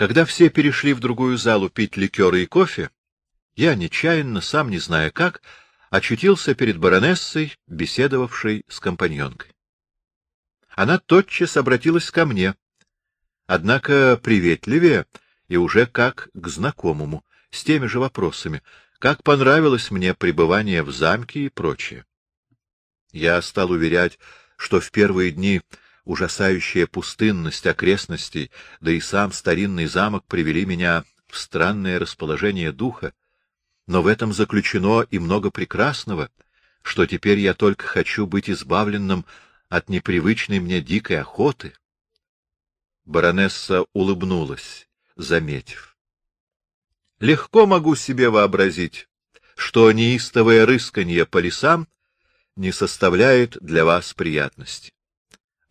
Когда все перешли в другую залу пить ликеры и кофе, я нечаянно, сам не зная как, очутился перед баронессой, беседовавшей с компаньонкой. Она тотчас обратилась ко мне, однако приветливее и уже как к знакомому, с теми же вопросами, как понравилось мне пребывание в замке и прочее. Я стал уверять, что в первые дни ужасающая пустынность окрестностей, да и сам старинный замок привели меня в странное расположение духа, но в этом заключено и много прекрасного, что теперь я только хочу быть избавленным от непривычной мне дикой охоты. Баронесса улыбнулась, заметив. Легко могу себе вообразить, что неистовое рысканье по лесам не составляет для вас приятности.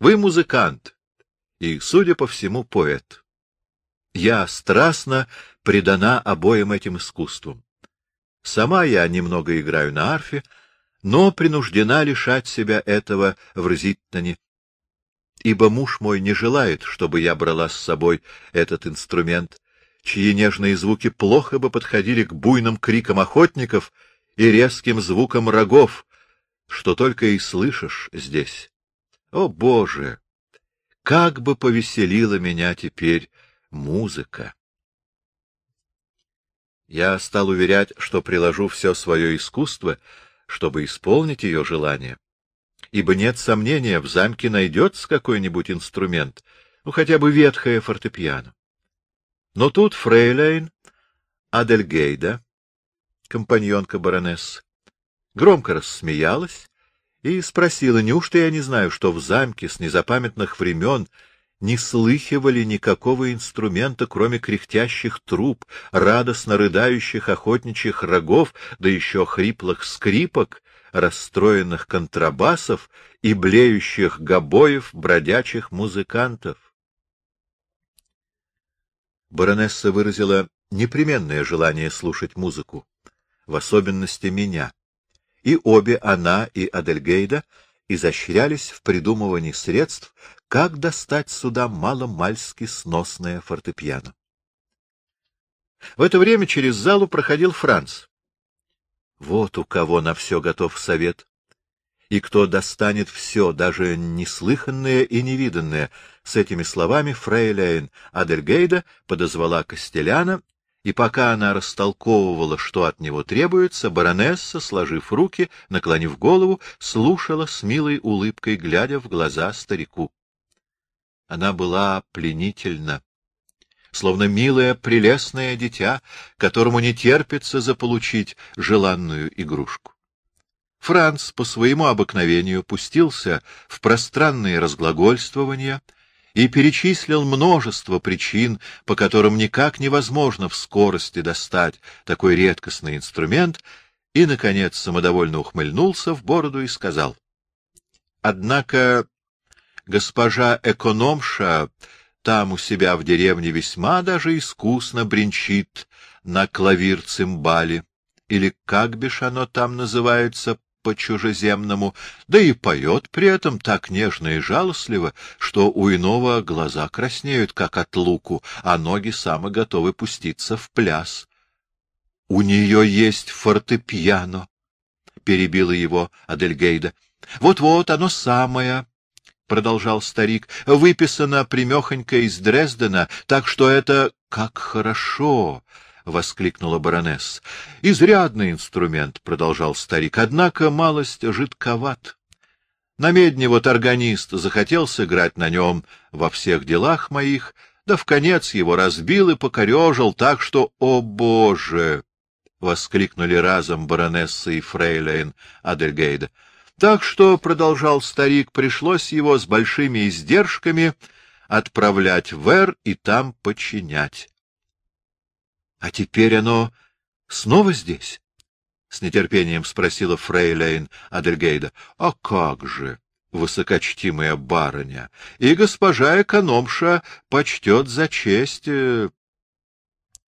Вы музыкант и, судя по всему, поэт. Я страстно предана обоим этим искусствам. Сама я немного играю на арфе, но принуждена лишать себя этого в Рзиттоне, ибо муж мой не желает, чтобы я брала с собой этот инструмент, чьи нежные звуки плохо бы подходили к буйным крикам охотников и резким звукам рогов, что только и слышишь здесь. О, Боже! Как бы повеселила меня теперь музыка! Я стал уверять, что приложу все свое искусство, чтобы исполнить ее желание. Ибо нет сомнения, в замке найдется какой-нибудь инструмент, ну, хотя бы ветхое фортепиано. Но тут фрейлейн Адельгейда, компаньонка баронессы, громко рассмеялась и спросила, неужто я не знаю, что в замке с незапамятных времен не слыхивали никакого инструмента, кроме кряхтящих труб, радостно рыдающих охотничьих рогов, да еще хриплых скрипок, расстроенных контрабасов и блеющих гобоев бродячих музыкантов. Баронесса выразила непременное желание слушать музыку, в особенности меня и обе она и Адельгейда изощрялись в придумывании средств, как достать сюда маломальски сносное фортепиано. В это время через залу проходил Франц. Вот у кого на все готов совет. И кто достанет все, даже неслыханное и невиданное. С этими словами фрейляйн Адельгейда подозвала Костеляна и пока она растолковывала, что от него требуется, баронесса, сложив руки, наклонив голову, слушала с милой улыбкой, глядя в глаза старику. Она была пленительна, словно милое, прелестное дитя, которому не терпится заполучить желанную игрушку. Франц по своему обыкновению пустился в пространные разглагольствования — и перечислил множество причин, по которым никак невозможно в скорости достать такой редкостный инструмент, и, наконец, самодовольно ухмыльнулся в бороду и сказал. — Однако госпожа экономша там у себя в деревне весьма даже искусно бренчит на клавир-цимбале, или как бишь оно там называется, по-чужеземному, да и поет при этом так нежно и жалостливо, что у иного глаза краснеют, как от луку, а ноги самы готовы пуститься в пляс. — У нее есть фортепиано, — перебила его Адельгейда. Вот — Вот-вот, оно самое, — продолжал старик, — выписано примехонько из Дрездена, так что это как хорошо, — воскликнула баронесса. — Изрядный инструмент, — продолжал старик, — однако малость жидковат. На медне вот органист захотел сыграть на нем во всех делах моих, да в конец его разбил и покорежил так, что, о боже! — воскликнули разом баронесса и фрейлейн Адельгейда. Так что, — продолжал старик, — пришлось его с большими издержками отправлять в Эр и там подчинять. — А теперь оно снова здесь? — с нетерпением спросила фрейлейн Адельгейда. — А как же, высокочтимая барыня, и госпожа экономша почтет за честь... Э,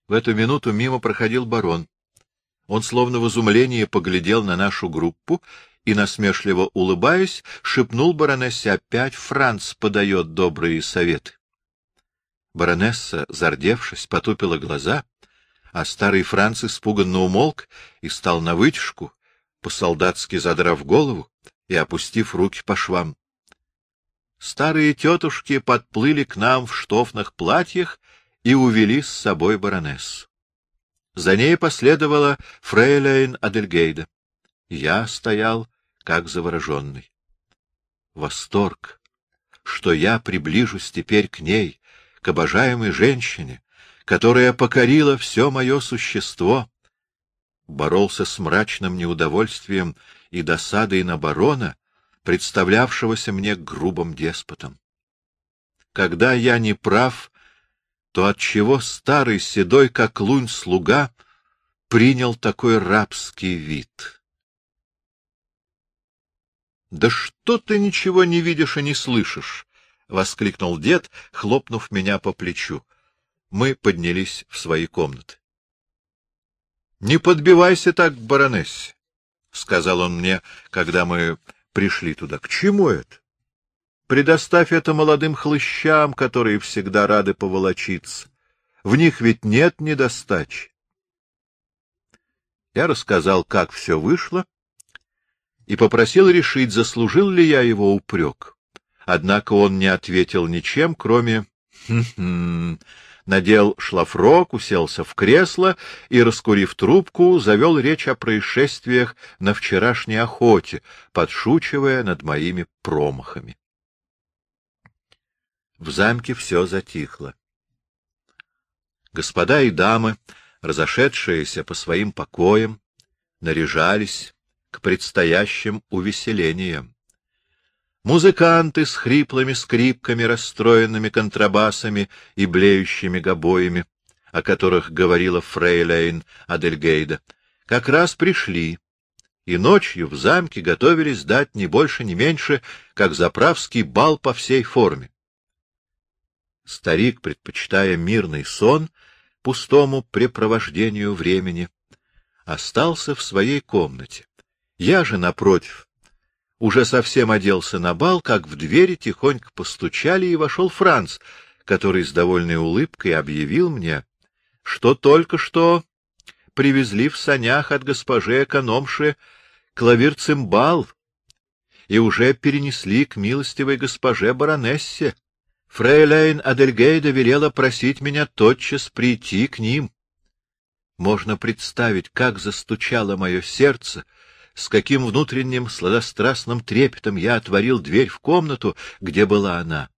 в эту минуту мимо проходил барон. Он словно в изумлении поглядел на нашу группу и, насмешливо улыбаясь, шепнул баронессе опять Франц подает добрые советы. Баронесса, зардевшись, потупила глаза, а старый Франц испуганно умолк и стал на вытяжку, по-солдатски задрав голову и опустив руки по швам. Старые тетушки подплыли к нам в штофных платьях и увели с собой баронессу. За ней последовала фрейлейн Адельгейда. Я стоял, как завороженный. Восторг, что я приближусь теперь к ней, к обожаемой женщине, которая покорила все мое существо, боролся с мрачным неудовольствием и досадой на барона, представлявшегося мне грубым деспотом. Когда я не прав, то отчего старый седой, как лунь, слуга принял такой рабский вид? — Да что ты ничего не видишь и не слышишь? — воскликнул дед, хлопнув меня по плечу. Мы поднялись в свои комнаты. — Не подбивайся так баронессе, — сказал он мне, когда мы пришли туда. — К чему это? Предоставь это молодым хлыщам, которые всегда рады поволочиться. В них ведь нет недостачи. Я рассказал, как все вышло, и попросил решить, заслужил ли я его упрек. Однако он не ответил ничем, кроме «хм-хм», надел шлафрок, уселся в кресло и, раскурив трубку, завел речь о происшествиях на вчерашней охоте, подшучивая над моими промахами. В замке все затихло. Господа и дамы, разошедшиеся по своим покоям, наряжались к предстоящим увеселениям. Музыканты с хриплыми скрипками, расстроенными контрабасами и блеющими гобоями, о которых говорила фрейлейн Адельгейда, как раз пришли, и ночью в замке готовились дать не больше, не меньше, как заправский бал по всей форме. Старик, предпочитая мирный сон пустому препровождению времени, остался в своей комнате. Я же, напротив, уже совсем оделся на бал, как в двери тихонько постучали, и вошел Франц, который с довольной улыбкой объявил мне, что только что привезли в санях от госпожи экономши клавир-цимбал и уже перенесли к милостивой госпоже баронессе. Фрейлейн Адельгейда велела просить меня тотчас прийти к ним. Можно представить, как застучало мое сердце, с каким внутренним сладострастным трепетом я отворил дверь в комнату, где была она.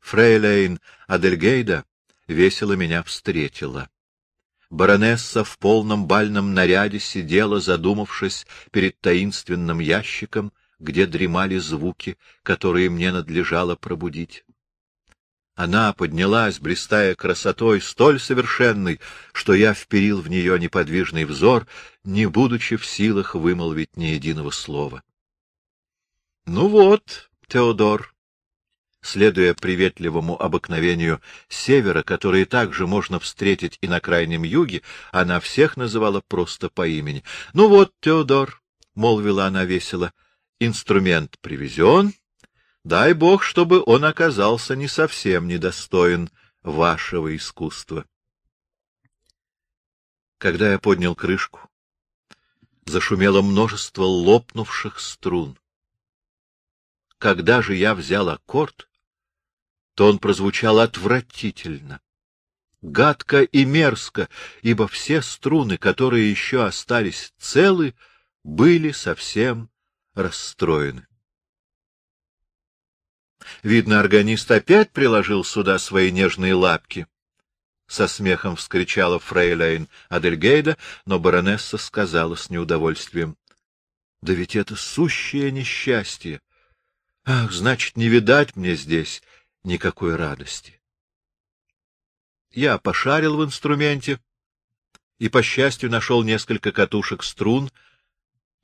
Фрейлейн Адельгейда весело меня встретила. Баронесса в полном бальном наряде сидела, задумавшись перед таинственным ящиком, где дремали звуки, которые мне надлежало пробудить. Она поднялась, блистая красотой столь совершенной, что я вперил в нее неподвижный взор, не будучи в силах вымолвить ни единого слова. — Ну вот, Теодор, следуя приветливому обыкновению севера, которое также можно встретить и на крайнем юге, она всех называла просто по имени. — Ну вот, Теодор, — молвила она весело, — инструмент привезен, Дай Бог, чтобы он оказался не совсем недостоин вашего искусства. Когда я поднял крышку, зашумело множество лопнувших струн. Когда же я взял аккорд, то он прозвучал отвратительно, гадко и мерзко, ибо все струны, которые еще остались целы, были совсем расстроены. Видно, органист опять приложил сюда свои нежные лапки. Со смехом вскричала фрейлейн Адельгейда, но баронесса сказала с неудовольствием. — Да ведь это сущее несчастье! Ах, значит, не видать мне здесь никакой радости. Я пошарил в инструменте и, по счастью, нашел несколько катушек струн,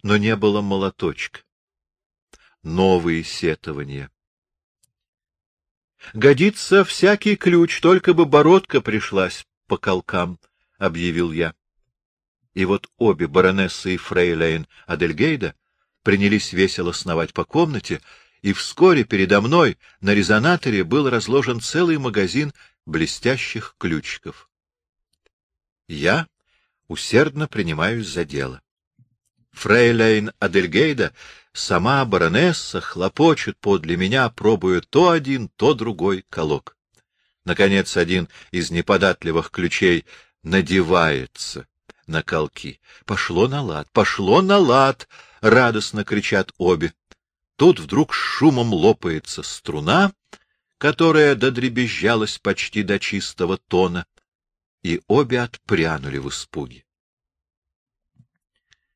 но не было молоточка. Новые сетования. — Годится всякий ключ, только бы бородка пришлась по колкам, — объявил я. И вот обе, баронесса и фрейлейн Адельгейда, принялись весело сновать по комнате, и вскоре передо мной на резонаторе был разложен целый магазин блестящих ключиков. Я усердно принимаюсь за дело. Фрейлейн Адельгейда, сама баронесса, хлопочет подле меня, пробуя то один, то другой колок. Наконец, один из неподатливых ключей надевается на колки. Пошло на лад, пошло на лад! — радостно кричат обе. Тут вдруг шумом лопается струна, которая додребезжалась почти до чистого тона, и обе отпрянули в испуге.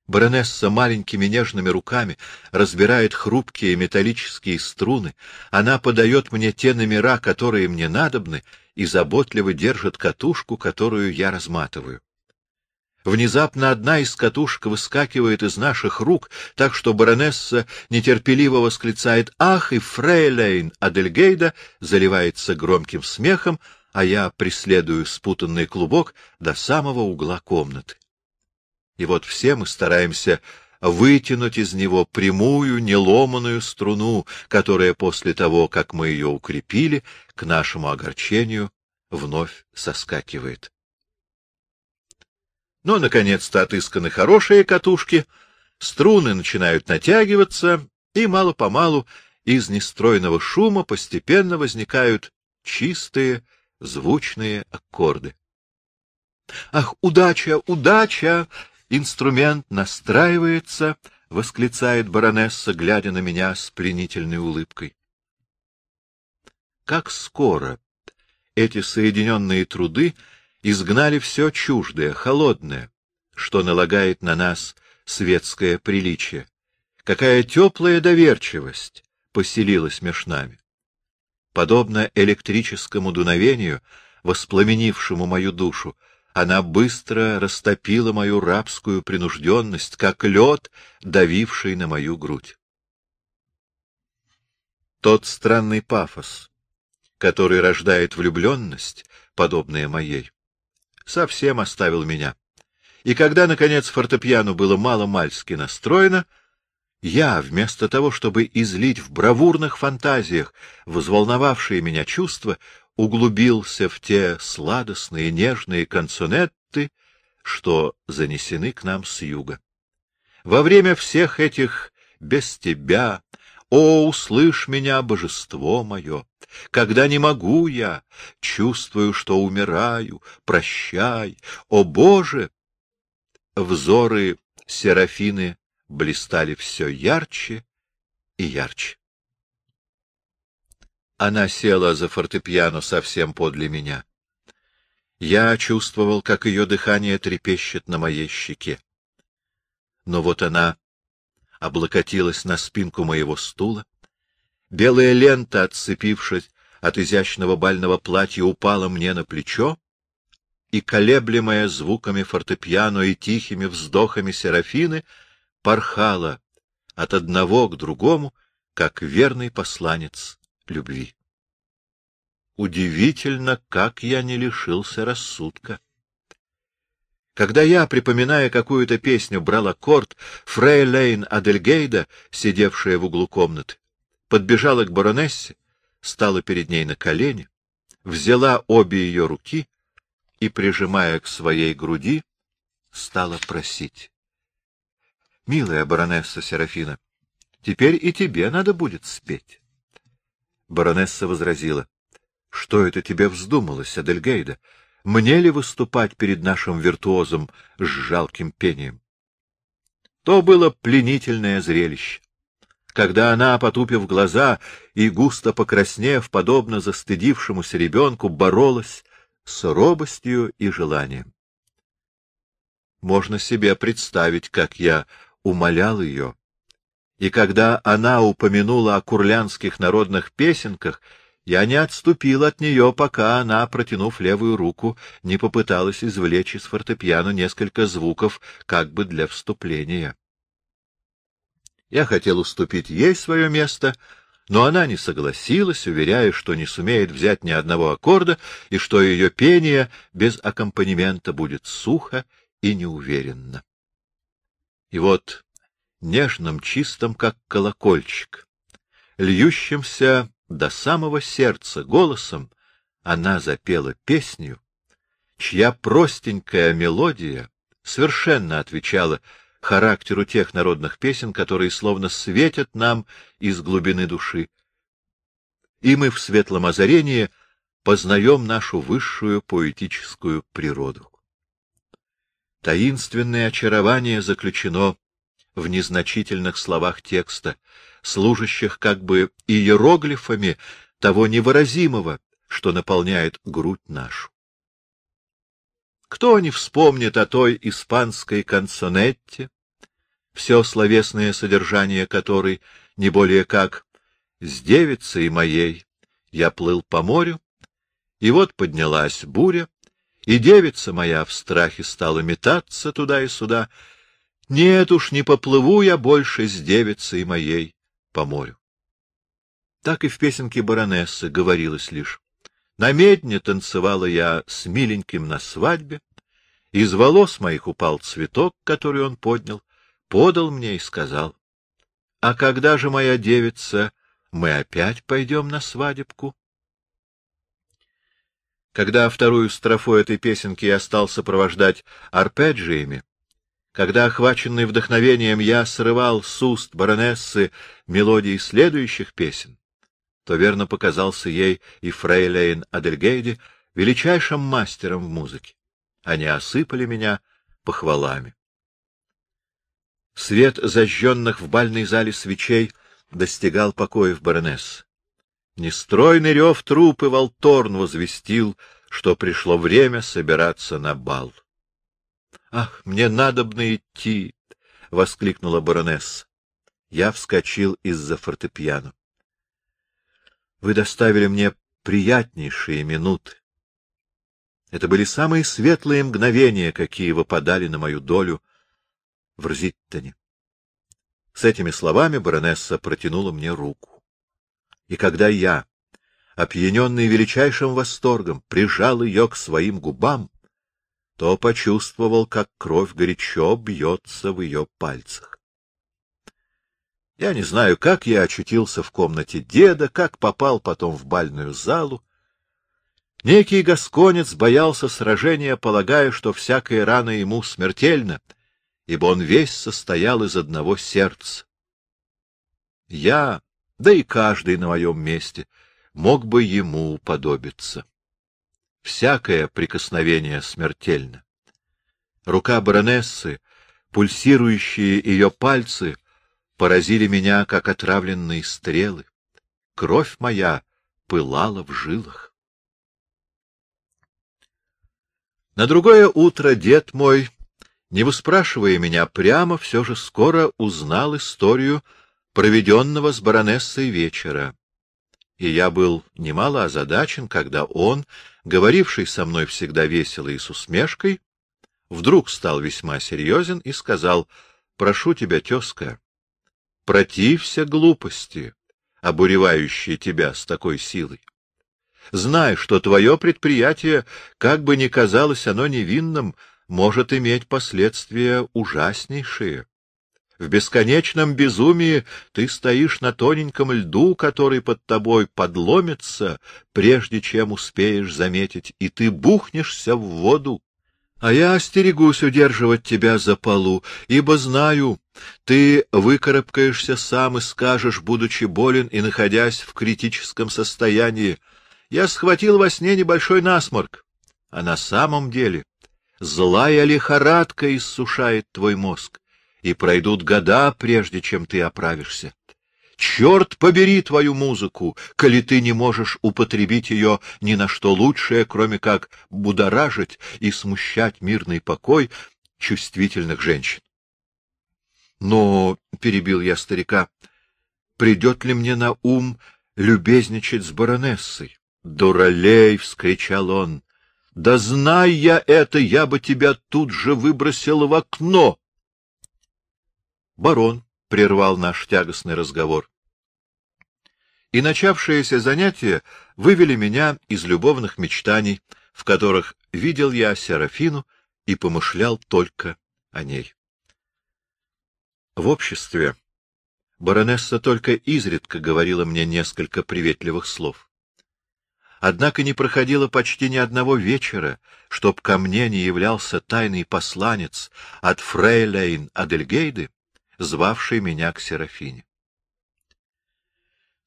Баронесса маленькими нежными руками разбирает хрупкие металлические струны, она подает мне те номера, которые мне надобны, и заботливо держит катушку, которую я разматываю. Внезапно одна из катушек выскакивает из наших рук, так что баронесса нетерпеливо восклицает «Ах!» и фрейлейн Адельгейда заливается громким смехом, а я преследую спутанный клубок до самого угла комнаты. И вот все мы стараемся вытянуть из него прямую, неломаную струну, которая после того, как мы ее укрепили, к нашему огорчению вновь соскакивает. Но, наконец-то, отысканы хорошие катушки, струны начинают натягиваться, и мало-помалу из нестройного шума постепенно возникают чистые, звучные аккорды. Ах, удача, удача! Инструмент настраивается, — восклицает баронесса, глядя на меня с пленительной улыбкой. Как скоро эти соединенные труды изгнали все чуждое, холодное, что налагает на нас светское приличие. Какая теплая доверчивость поселилась меж нами. Подобно электрическому дуновению, воспламенившему мою душу, она быстро растопила мою рабскую принужденность, как лед, давивший на мою грудь. Тот странный пафос, который рождает влюбленность, подобная моей, совсем оставил меня. И когда, наконец, фортепиано было мало-мальски настроено, я, вместо того, чтобы излить в бравурных фантазиях взволновавшие меня чувства, углубился в те сладостные нежные консонетты, что занесены к нам с юга. Во время всех этих «без тебя», «О, услышь меня, божество мое», «Когда не могу я», «Чувствую, что умираю», «Прощай», «О, Боже», взоры Серафины блистали все ярче и ярче. Она села за фортепиано совсем подле меня. Я чувствовал, как ее дыхание трепещет на моей щеке. Но вот она облокотилась на спинку моего стула. Белая лента, отцепившись от изящного бального платья, упала мне на плечо, и, колеблемая звуками фортепиано и тихими вздохами Серафины, порхала от одного к другому, как верный посланец любви. Удивительно, как я не лишился рассудка. Когда я, припоминая какую-то песню, брал аккорд, Фрейлейн Адельгейда, сидевшая в углу комнаты, подбежала к баронессе, стала перед ней на колени, взяла обе ее руки и, прижимая к своей груди, стала просить. — Милая баронесса Серафина, теперь и тебе надо будет спеть. Баронесса возразила. — Что это тебе вздумалось, Адельгейда? Мне ли выступать перед нашим виртуозом с жалким пением? То было пленительное зрелище. Когда она, потупив глаза и густо покраснев, подобно застыдившемуся ребенку, боролась с робостью и желанием. Можно себе представить, как я умолял ее, и когда она упомянула о курлянских народных песенках, я не отступил от нее, пока она, протянув левую руку, не попыталась извлечь из фортепиано несколько звуков, как бы для вступления. Я хотел уступить ей свое место, но она не согласилась, уверяя, что не сумеет взять ни одного аккорда и что ее пение без аккомпанемента будет сухо и неуверенно. И вот нежным, чистым, как колокольчик. льющимся до самого сердца голосом, она запела песню, чья простенькая мелодия совершенно отвечала характеру тех народных песен, которые словно светят нам из глубины души. И мы в светлом озарении познаем нашу высшую поэтическую природу. Таинственное очарование заключено в незначительных словах текста, служащих как бы иероглифами того невыразимого, что наполняет грудь нашу. Кто не вспомнит о той испанской канцонетте, все словесное содержание которой не более как «С девицей моей я плыл по морю, и вот поднялась буря, и девица моя в страхе стала метаться туда и сюда. Нет уж, не поплыву я больше с девицей моей по морю». Так и в песенке баронессы говорилось лишь на медне танцевала я с миленьким на свадьбе, из волос моих упал цветок, который он поднял, подал мне и сказал, — А когда же, моя девица, мы опять пойдем на свадебку? Когда вторую строфу этой песенки я стал сопровождать арпеджиями, когда, охваченный вдохновением, я срывал с уст баронессы мелодии следующих песен, то верно показался ей и фрейлейн Адельгейде величайшим мастером в музыке. Они осыпали меня похвалами. Свет зажженных в бальной зале свечей достигал покоев баронесс. Нестройный рев трупы Волторн возвестил, что пришло время собираться на бал. — Ах, мне надобно идти! — воскликнула баронесса. Я вскочил из-за фортепиано. Вы доставили мне приятнейшие минуты. Это были самые светлые мгновения, какие выпадали на мою долю в Рзиттоне. С этими словами баронесса протянула мне руку. И когда я, опьяненный величайшим восторгом, прижал ее к своим губам, то почувствовал, как кровь горячо бьется в ее пальцах. Я не знаю, как я очутился в комнате деда, как попал потом в бальную залу. Некий гасконец боялся сражения, полагая, что всякая рана ему смертельна, ибо он весь состоял из одного сердца. Я, да и каждый на моем месте, мог бы ему уподобиться. Всякое прикосновение смертельно. Рука баронессы, пульсирующие ее пальцы — поразили меня, как отравленные стрелы. Кровь моя пылала в жилах. На другое утро дед мой, не выспрашивая меня прямо, все же скоро узнал историю проведенного с баронессой вечера. И я был немало озадачен, когда он, говоривший со мной всегда весело и с усмешкой, вдруг стал весьма серьезен и сказал, — Прошу тебя, тезка, протився глупости, обуревающей тебя с такой силой. Знай, что твое предприятие, как бы ни казалось оно невинным, может иметь последствия ужаснейшие. В бесконечном безумии ты стоишь на тоненьком льду, который под тобой подломится, прежде чем успеешь заметить, и ты бухнешься в воду. А я остерегусь удерживать тебя за полу, ибо знаю, ты выкарабкаешься сам и скажешь, будучи болен и находясь в критическом состоянии, я схватил во сне небольшой насморк, а на самом деле злая лихорадка иссушает твой мозг, и пройдут года, прежде чем ты оправишься. Черт побери твою музыку, коли ты не можешь употребить ее ни на что лучшее, кроме как будоражить и смущать мирный покой чувствительных женщин. Но, — перебил я старика, — придет ли мне на ум любезничать с баронессой? — Дуралей! — вскричал он. — Да знай я это, я бы тебя тут же выбросил в окно! Барон прервал наш тягостный разговор. И начавшиеся занятия вывели меня из любовных мечтаний, в которых видел я Серафину и помышлял только о ней. В обществе, Баронесса только изредка говорила мне несколько приветливых слов. Однако не проходило почти ни одного вечера, чтоб ко мне не являлся тайный посланец от фрейлейн Адельгейды, звавший меня к Серафине.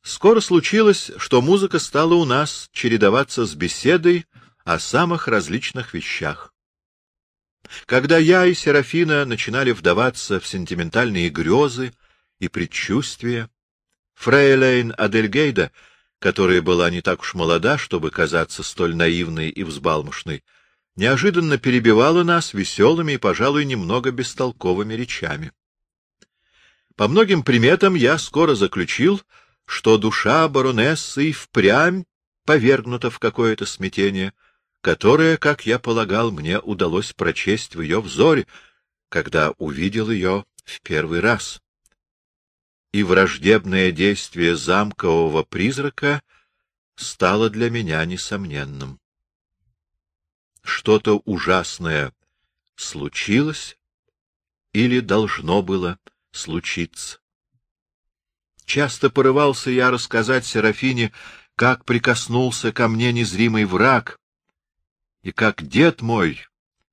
Скоро случилось, что музыка стала у нас чередоваться с беседой о самых различных вещах. Когда я и Серафина начинали вдаваться в сентиментальные грезы и предчувствия, фрейлейн Адельгейда, которая была не так уж молода, чтобы казаться столь наивной и взбалмошной, неожиданно перебивала нас веселыми и, пожалуй, немного бестолковыми речами. По многим приметам я скоро заключил, что душа баронессы и впрямь повергнута в какое-то смятение, которое, как я полагал, мне удалось прочесть в ее взоре, когда увидел ее в первый раз. И враждебное действие замкового призрака стало для меня несомненным. Что-то ужасное случилось или должно было случиться. Часто порывался я рассказать Серафине, как прикоснулся ко мне незримый враг, и как дед мой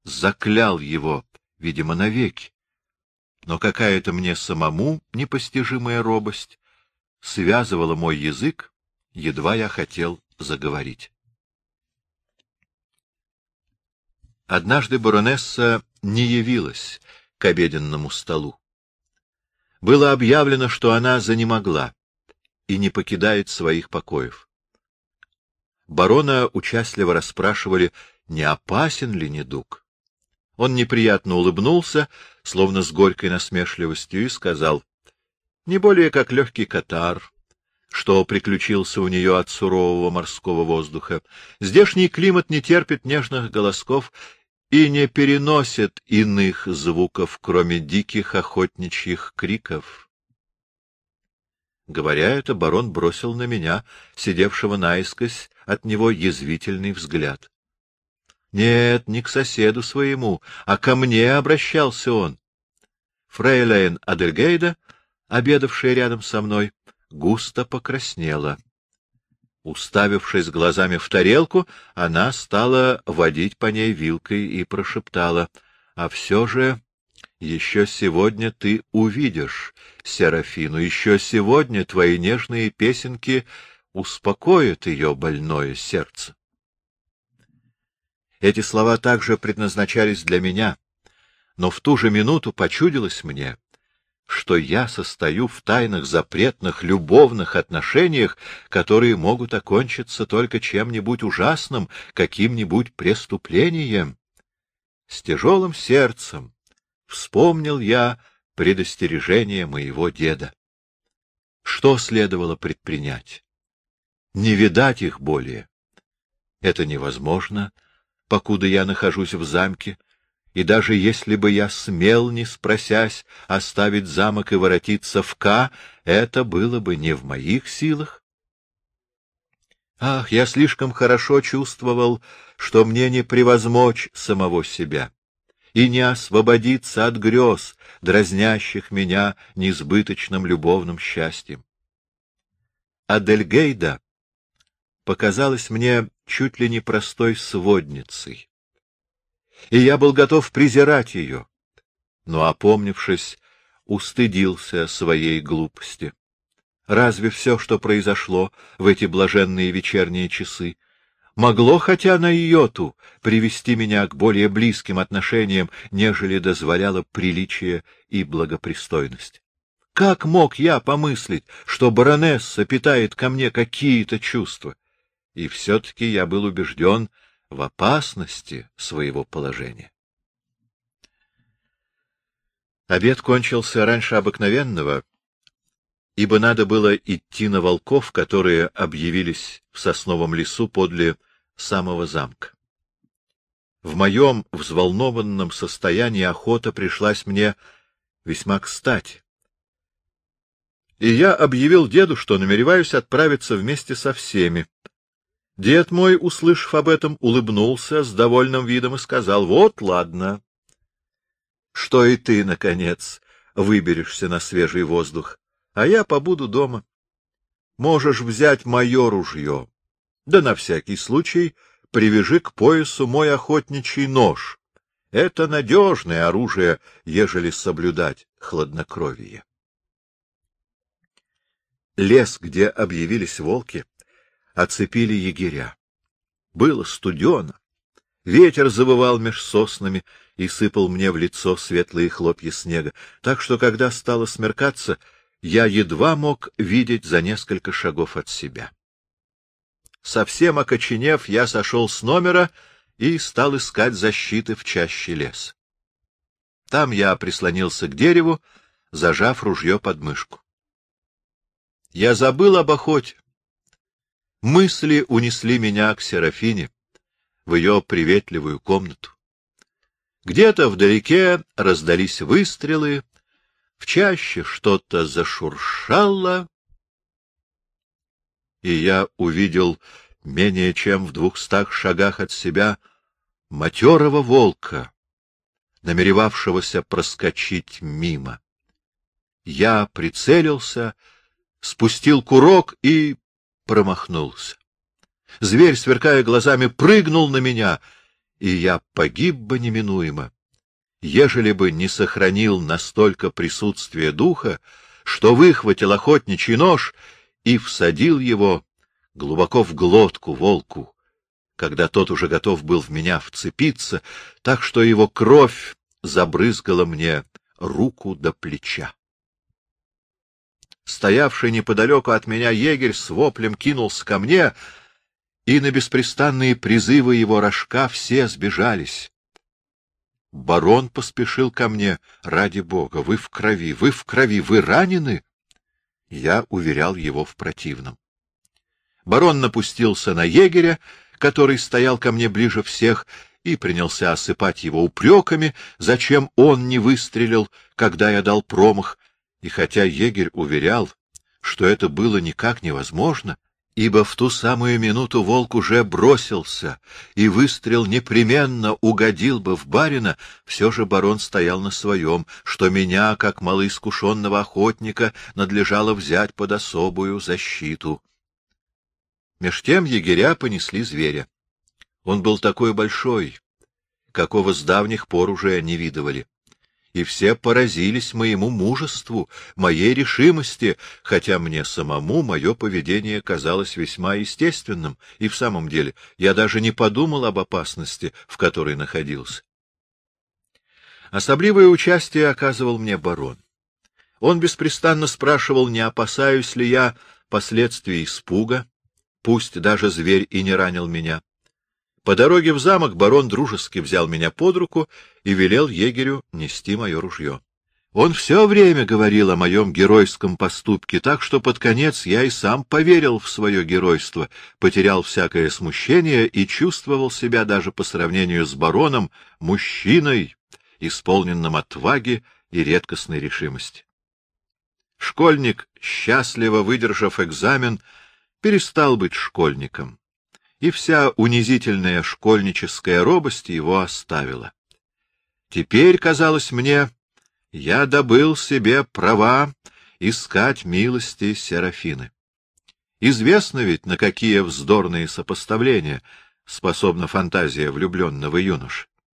заклял его, видимо, навеки. Но какая-то мне самому непостижимая робость связывала мой язык, едва я хотел заговорить. Однажды баронесса не явилась к обеденному столу. Было объявлено, что она занемогла и не покидает своих покоев. Барона участливо расспрашивали, не опасен ли недуг. Он неприятно улыбнулся, словно с горькой насмешливостью, и сказал, — не более как легкий катар, что приключился у нее от сурового морского воздуха. Здешний климат не терпит нежных голосков и не переносит иных звуков, кроме диких охотничьих криков. Говоря это, барон бросил на меня, сидевшего наискось, от него язвительный взгляд. Нет, не к соседу своему, а ко мне обращался он. Фрейлейн Адельгейда, обедавшая рядом со мной, густо покраснела. Уставившись глазами в тарелку, она стала водить по ней вилкой и прошептала, — А все же еще сегодня ты увидишь Серафину, еще сегодня твои нежные песенки успокоят ее больное сердце. Эти слова также предназначались для меня, но в ту же минуту почудилось мне, что я состою в тайных запретных любовных отношениях, которые могут окончиться только чем-нибудь ужасным, каким-нибудь преступлением. С тяжелым сердцем вспомнил я предостережение моего деда. Что следовало предпринять? Не видать их более. Это невозможно, покуда я нахожусь в замке, и даже если бы я смел, не спросясь, оставить замок и воротиться в К, это было бы не в моих силах. Ах, я слишком хорошо чувствовал, что мне не превозмочь самого себя и не освободиться от грез, дразнящих меня несбыточным любовным счастьем. Адельгейда показалась мне чуть ли не простой сводницей и я был готов презирать ее, но, опомнившись, устыдился своей глупости. Разве все, что произошло в эти блаженные вечерние часы, могло хотя на йоту привести меня к более близким отношениям, нежели дозволяло приличие и благопристойность? Как мог я помыслить, что баронесса питает ко мне какие-то чувства? И все-таки я был убежден, в опасности своего положения. Обед кончился раньше обыкновенного, ибо надо было идти на волков, которые объявились в сосновом лесу подле самого замка. В моем взволнованном состоянии охота пришлась мне весьма кстати. И я объявил деду, что намереваюсь отправиться вместе со всеми, Дед мой, услышав об этом, улыбнулся с довольным видом и сказал, — Вот, ладно. Что и ты, наконец, выберешься на свежий воздух. а я побуду дома. Можешь взять мое ружье, да на всякий случай привяжи к поясу мой охотничий нож. Это надежное оружие, ежели соблюдать хладнокровие. Лес, где объявились волки, оцепили егеря. Было студено. Ветер завывал меж соснами и сыпал мне в лицо светлые хлопья снега, так что, когда стало смеркаться, я едва мог видеть за несколько шагов от себя. Совсем окоченев, я сошел с номера и стал искать защиты в чаще лес. Там я прислонился к дереву, зажав ружье под мышку. Я забыл об охоте. Мысли унесли меня к Серафине, в ее приветливую комнату. Где-то вдалеке раздались выстрелы, в чаще что-то зашуршало, и я увидел менее чем в двухстах шагах от себя матерого волка, намеревавшегося проскочить мимо. Я прицелился, спустил курок и промахнулся. Зверь, сверкая глазами, прыгнул на меня, и я погиб бы неминуемо, ежели бы не сохранил настолько присутствие духа, что выхватил охотничий нож и всадил его глубоко в глотку волку, когда тот уже готов был в меня вцепиться, так что его кровь забрызгала мне руку до плеча. Стоявший неподалеку от меня егерь с воплем кинулся ко мне, и на беспрестанные призывы его рожка все сбежались. Барон поспешил ко мне. Ради бога, вы в крови, вы в крови, вы ранены? Я уверял его в противном. Барон напустился на егеря, который стоял ко мне ближе всех, и принялся осыпать его упреками, зачем он не выстрелил, когда я дал промах, и хотя егерь уверял, что это было никак невозможно, ибо в ту самую минуту волк уже бросился, и выстрел непременно угодил бы в барина, все же барон стоял на своем, что меня, как малоискушенного охотника, надлежало взять под особую защиту. Меж тем егеря понесли зверя. Он был такой большой, какого с давних пор уже не видывали. И все поразились моему мужеству, моей решимости, хотя мне самому мое поведение казалось весьма естественным, и в самом деле я даже не подумал об опасности, в которой находился. Особливое участие оказывал мне барон. Он беспрестанно спрашивал, не опасаюсь ли я последствий испуга, пусть даже зверь и не ранил меня. По дороге в замок барон дружески взял меня под руку и велел егерю нести мое ружье. Он все время говорил о моем геройском поступке, так что под конец я и сам поверил в свое геройство, потерял всякое смущение и чувствовал себя даже по сравнению с бароном мужчиной, исполненным отваги и редкостной решимости. Школьник, счастливо выдержав экзамен, перестал быть школьником, и вся унизительная школьническая робость его оставила. Теперь, казалось мне, я добыл себе права искать милости Серафины. Известно ведь, на какие вздорные сопоставления способна фантазия влюбленного юноши.